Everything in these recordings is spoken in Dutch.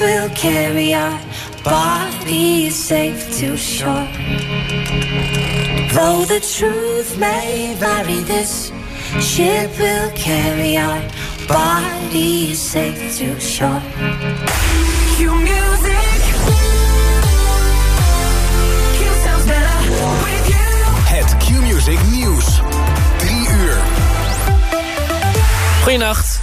Will carry our bodies safe to shore. Though the truth may vary, this ship will carry our bodies safe to shore. Cue music. Cue sounds better with you. Het Q-Music Nieuws. 3 uur. Goedenacht.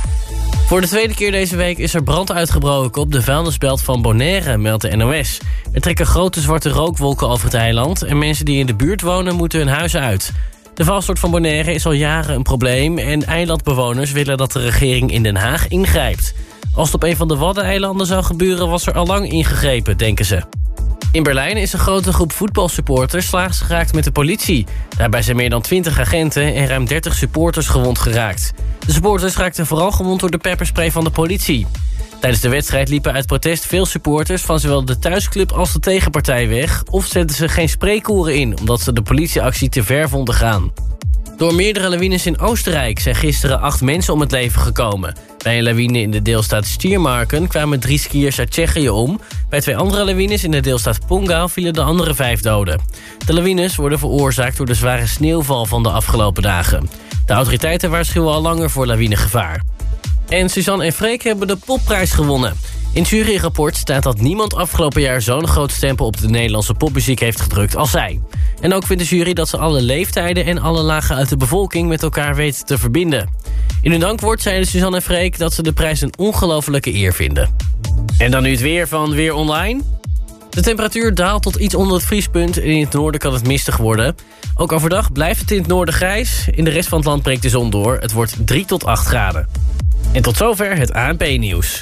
Voor de tweede keer deze week is er brand uitgebroken op de vuilnisbelt van Bonaire, meldt de NOS. Er trekken grote zwarte rookwolken over het eiland... en mensen die in de buurt wonen moeten hun huis uit. De valstort van Bonaire is al jaren een probleem... en eilandbewoners willen dat de regering in Den Haag ingrijpt. Als het op een van de Waddeneilanden zou gebeuren... was er al lang ingegrepen, denken ze. In Berlijn is een grote groep voetbalsupporters slaags geraakt met de politie. Daarbij zijn meer dan 20 agenten en ruim 30 supporters gewond geraakt. De supporters raakten vooral gewond door de pepperspray van de politie. Tijdens de wedstrijd liepen uit protest veel supporters... van zowel de thuisclub als de tegenpartij weg... of zetten ze geen spreekkoren in... omdat ze de politieactie te ver vonden gaan. Door meerdere lawines in Oostenrijk zijn gisteren acht mensen om het leven gekomen. Bij een lawine in de deelstaat Stiermarken kwamen drie skiers uit Tsjechië om. Bij twee andere lawines in de deelstaat Ponga vielen de andere vijf doden. De lawines worden veroorzaakt door de zware sneeuwval van de afgelopen dagen. De autoriteiten waarschuwen al langer voor lawinegevaar. En Suzanne en Freek hebben de popprijs gewonnen. In het juryrapport staat dat niemand afgelopen jaar zo'n groot stempel op de Nederlandse popmuziek heeft gedrukt als zij. En ook vindt de jury dat ze alle leeftijden en alle lagen uit de bevolking met elkaar weten te verbinden. In hun dankwoord zeiden Suzanne en Freek dat ze de prijs een ongelofelijke eer vinden. En dan nu het weer van Weer Online. De temperatuur daalt tot iets onder het vriespunt en in het noorden kan het mistig worden. Ook overdag blijft het in het noorden grijs. In de rest van het land breekt de zon door. Het wordt 3 tot 8 graden. En tot zover het ANP-nieuws.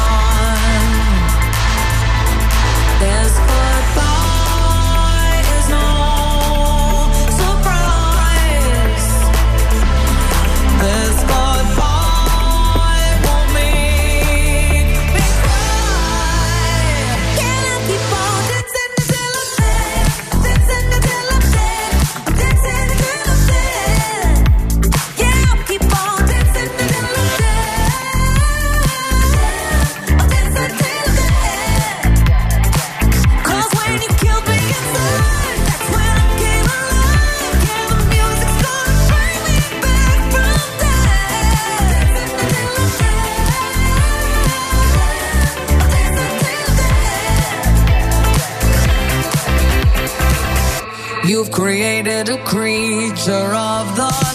Created a creature of the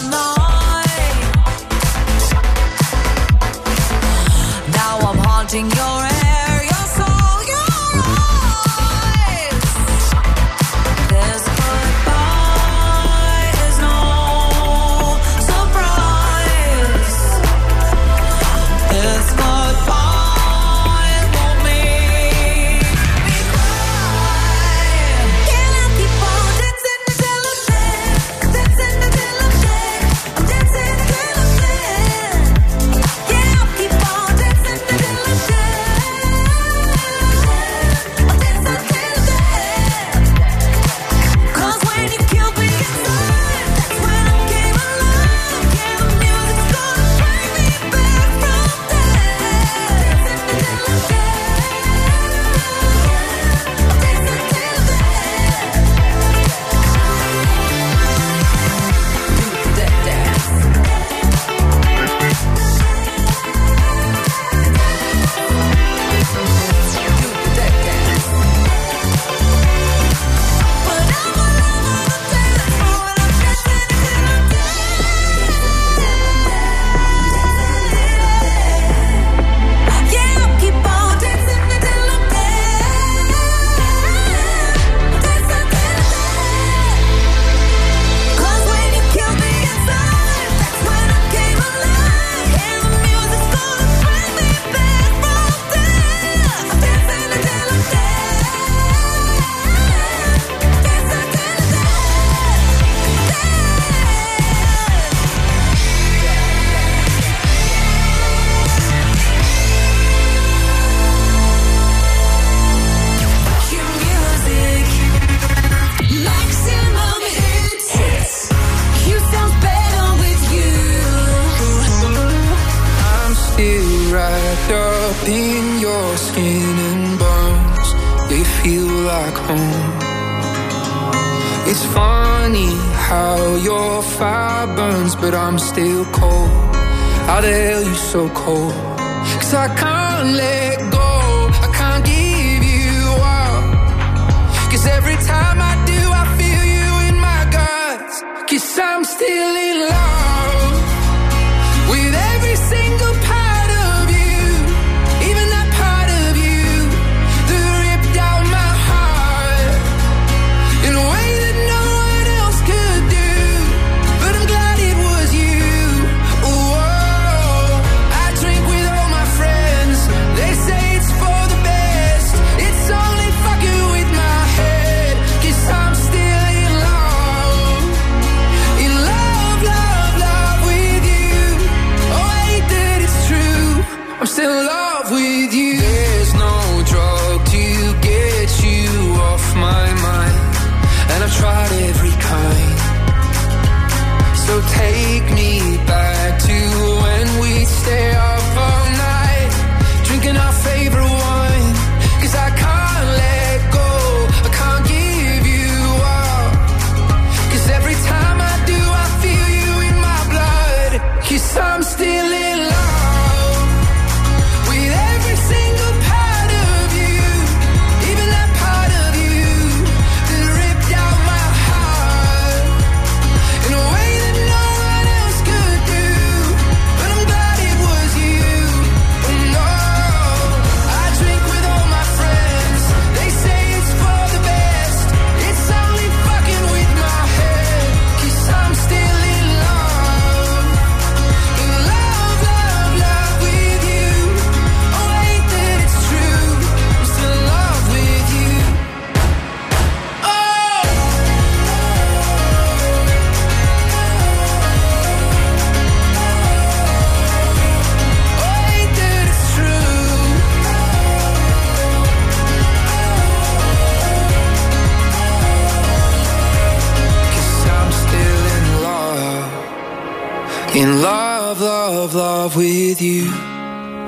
of love with you.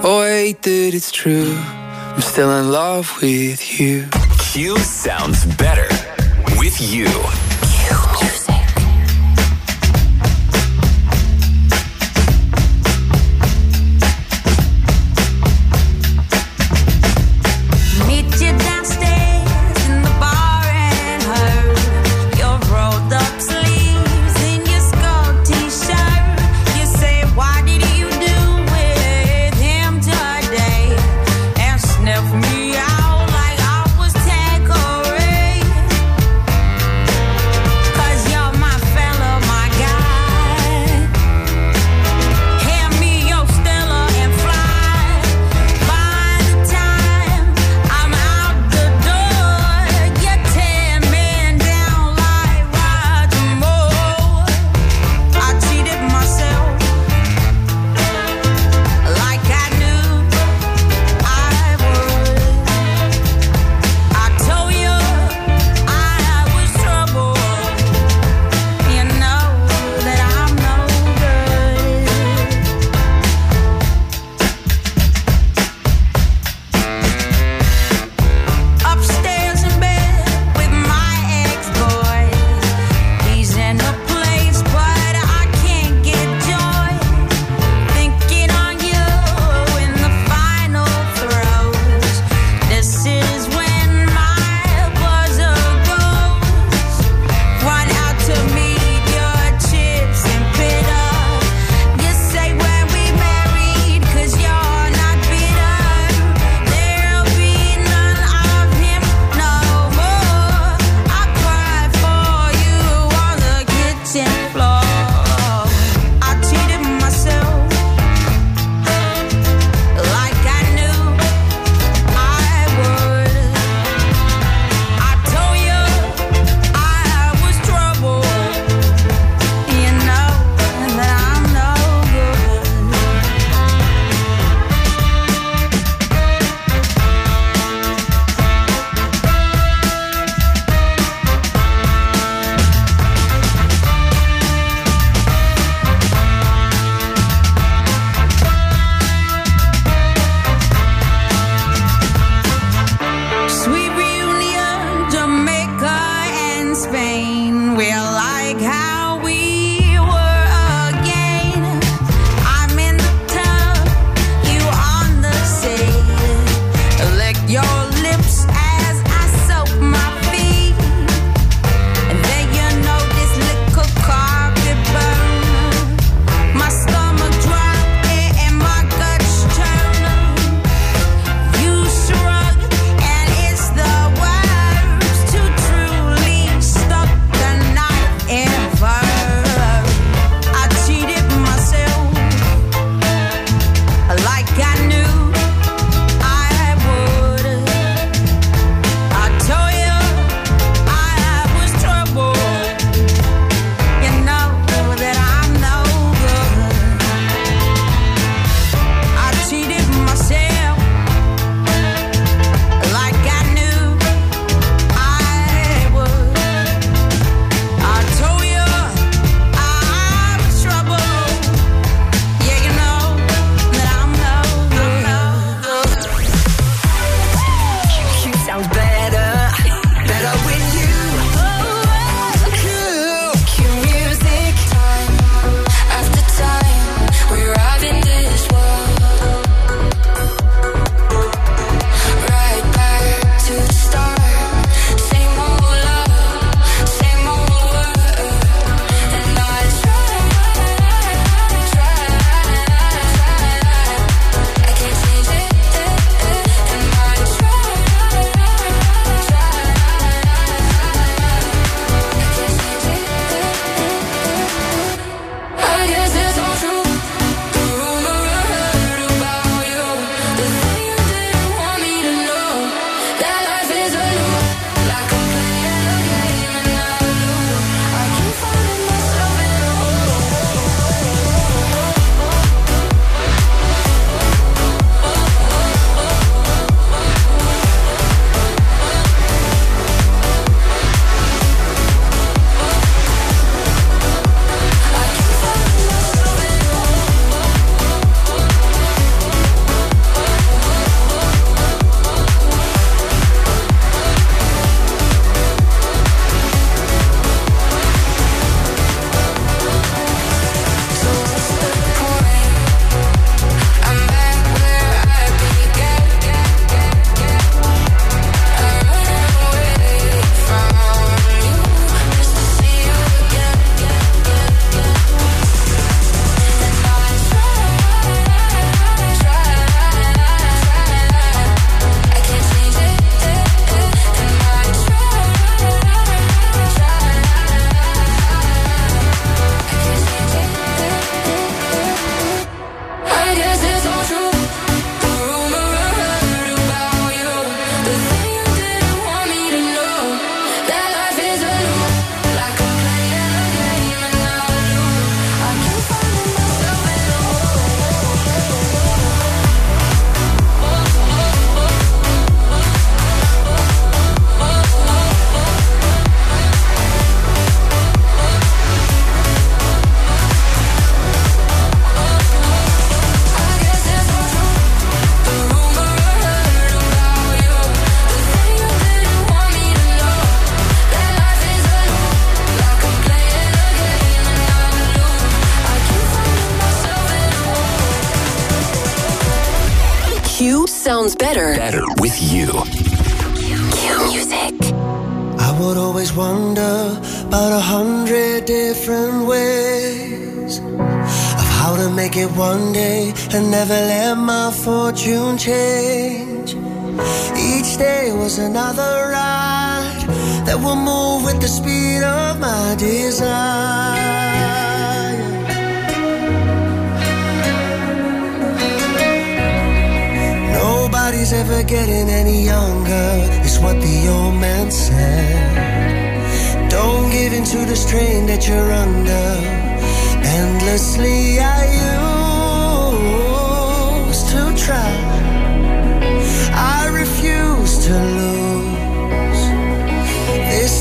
Oh, wait, that it's true. I'm still in love with you. Q sounds better with you.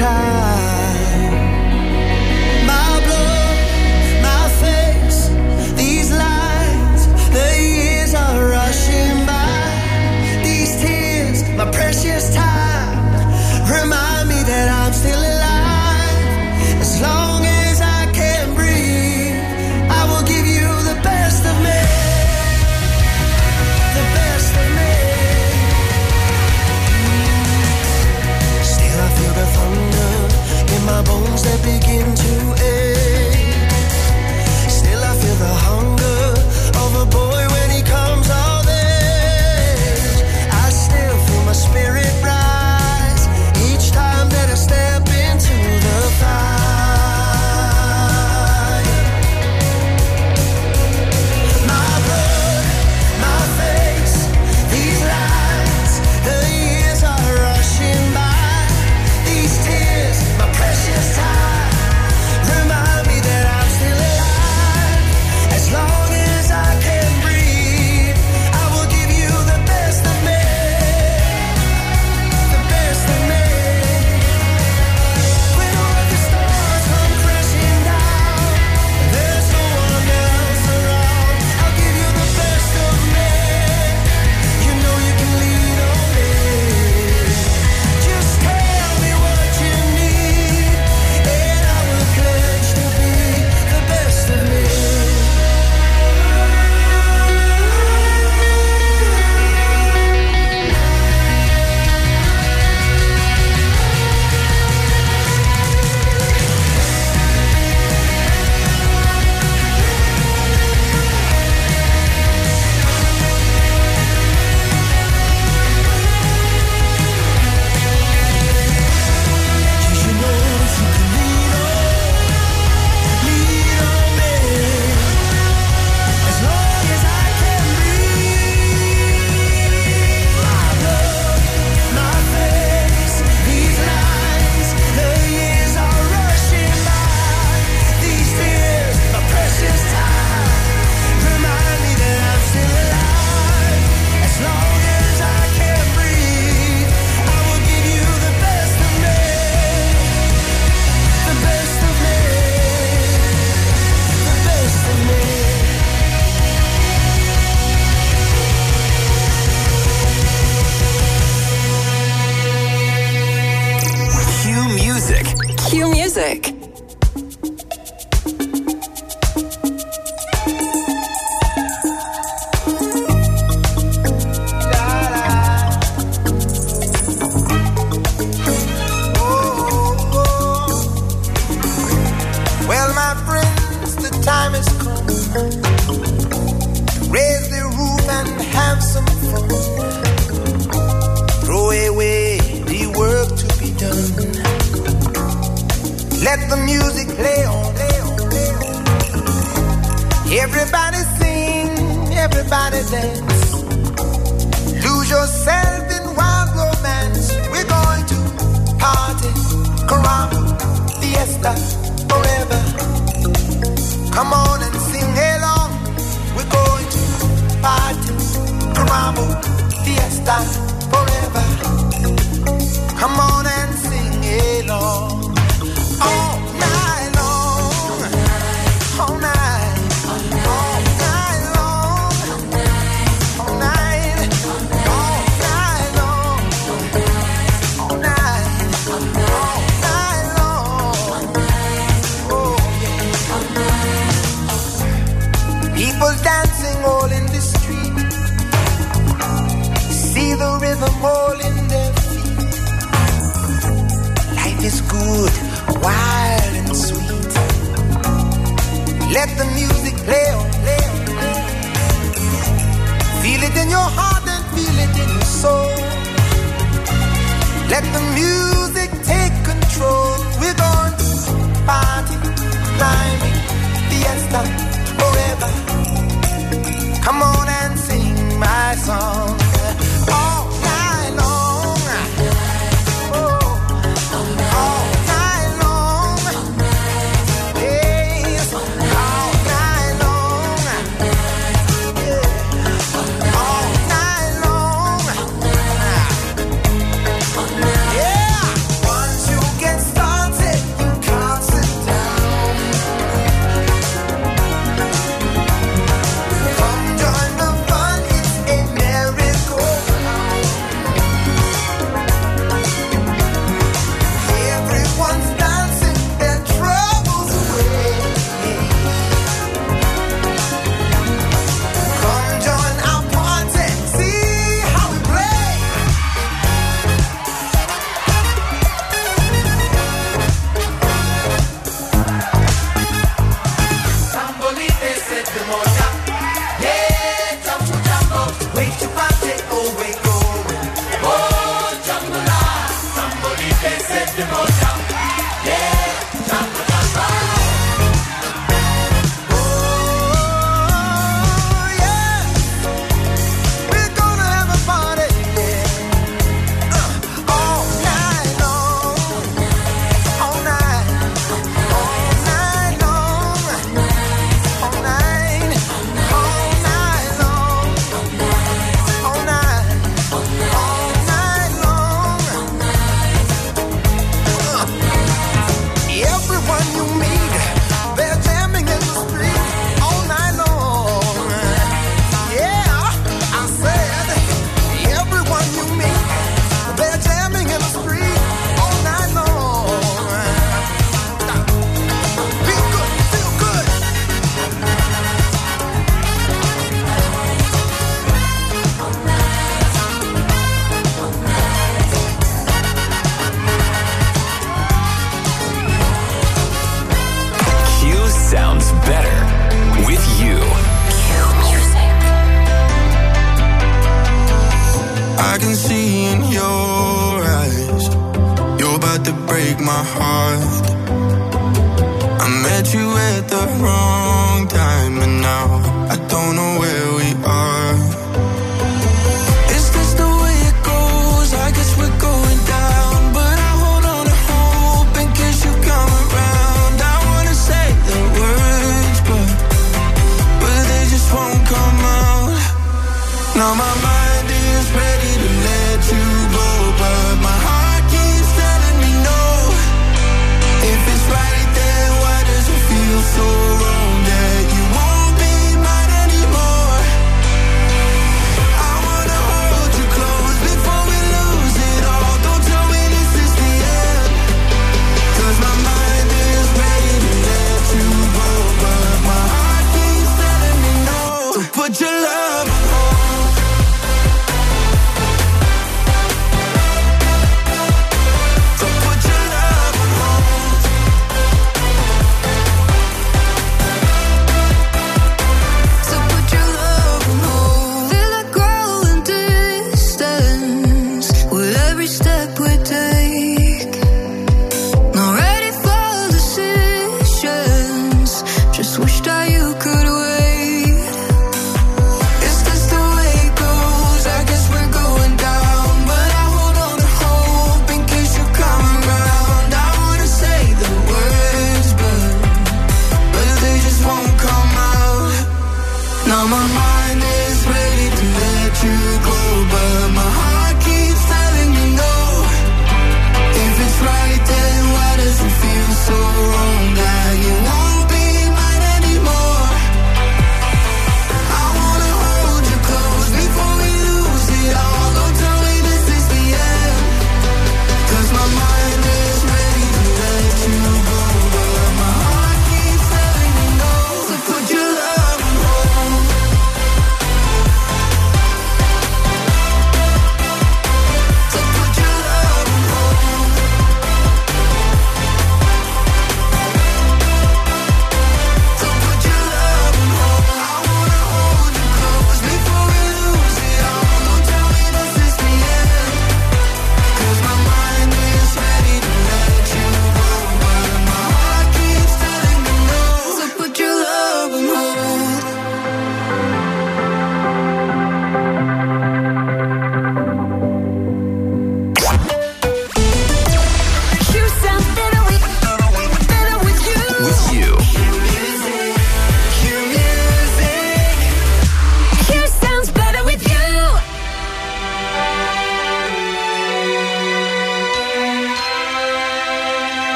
Time.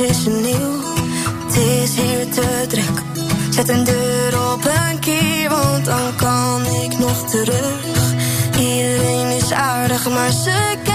Is nieuw. Het is hier te druk. Zet een deur op een kier, want dan kan ik nog terug. Iedereen is aardig, maar ze kijken.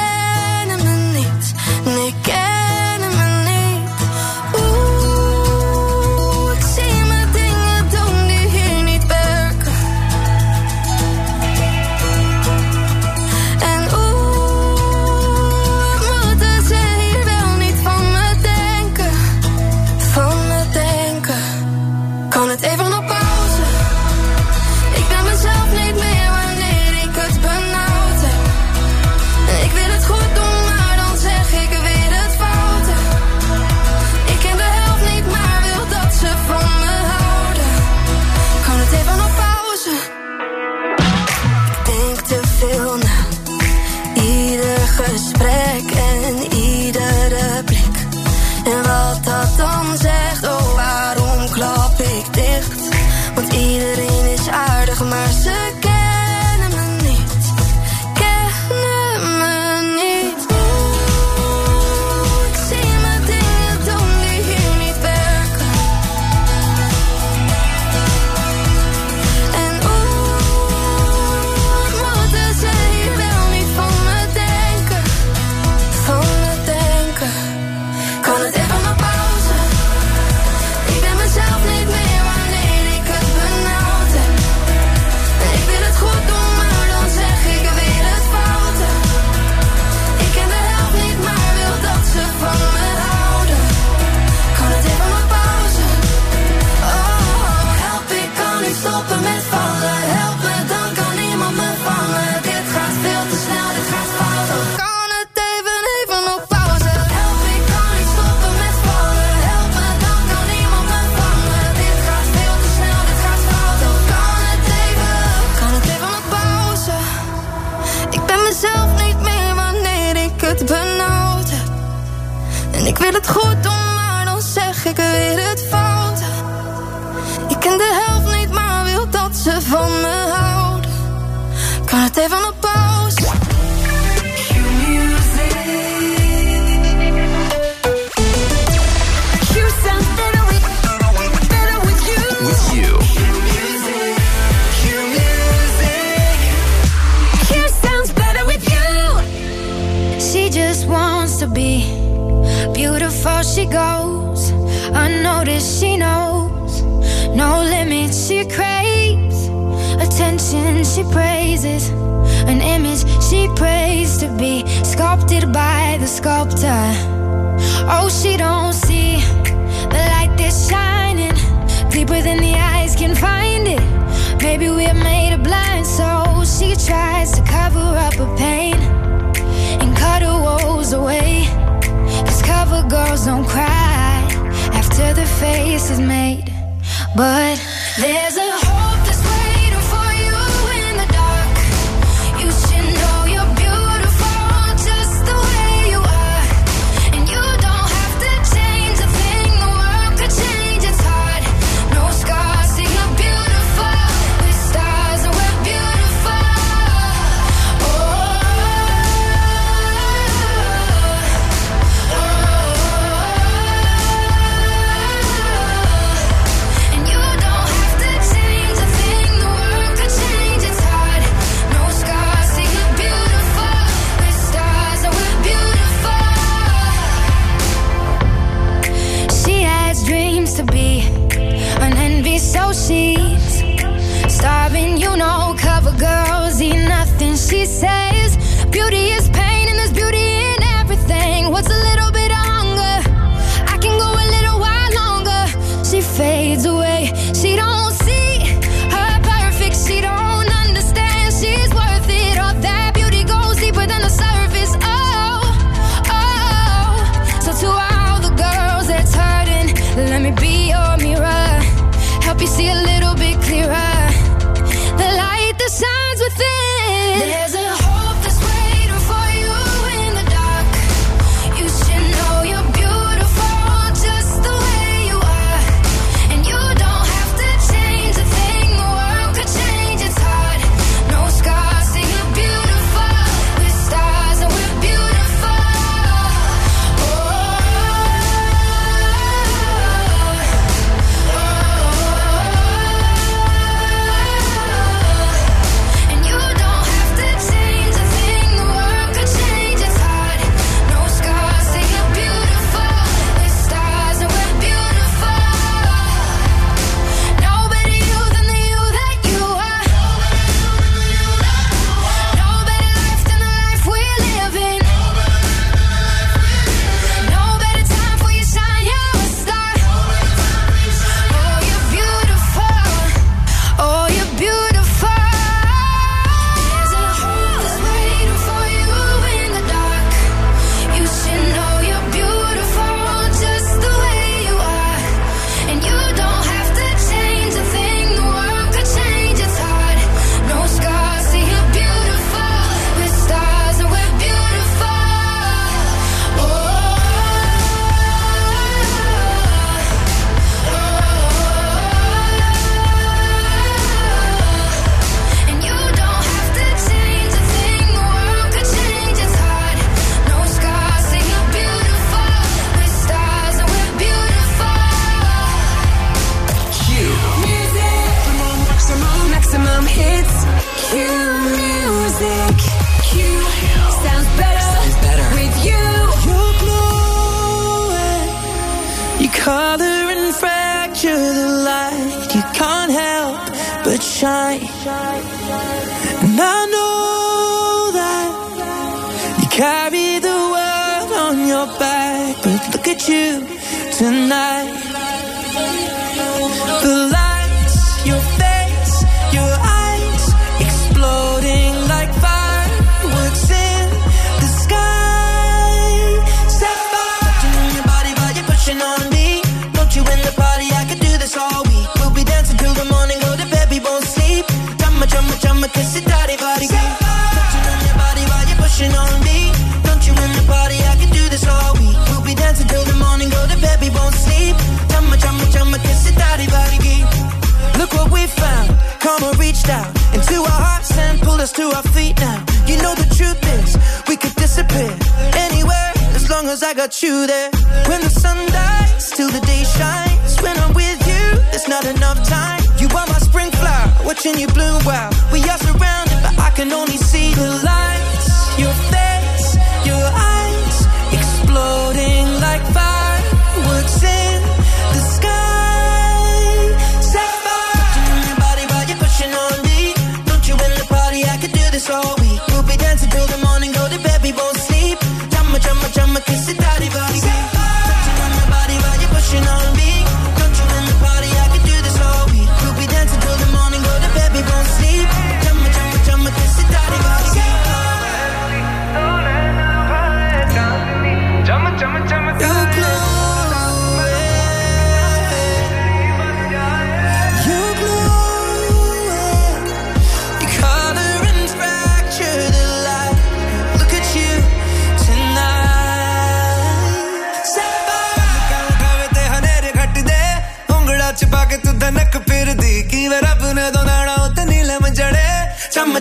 place. We could disappear anywhere as long as I got you there. When the sun dies till the day shines. When I'm with you, there's not enough time. You are my spring flower, watching you bloom wild. We are surrounded, but I can only see the lights. Your face, your eyes, exploding like fire.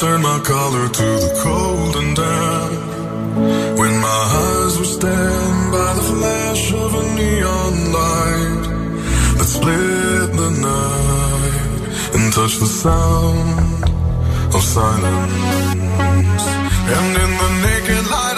turned my collar to the cold and damp. When my eyes were stand by the flash of a neon light that split the night and touched the sound of silence. And in the naked light.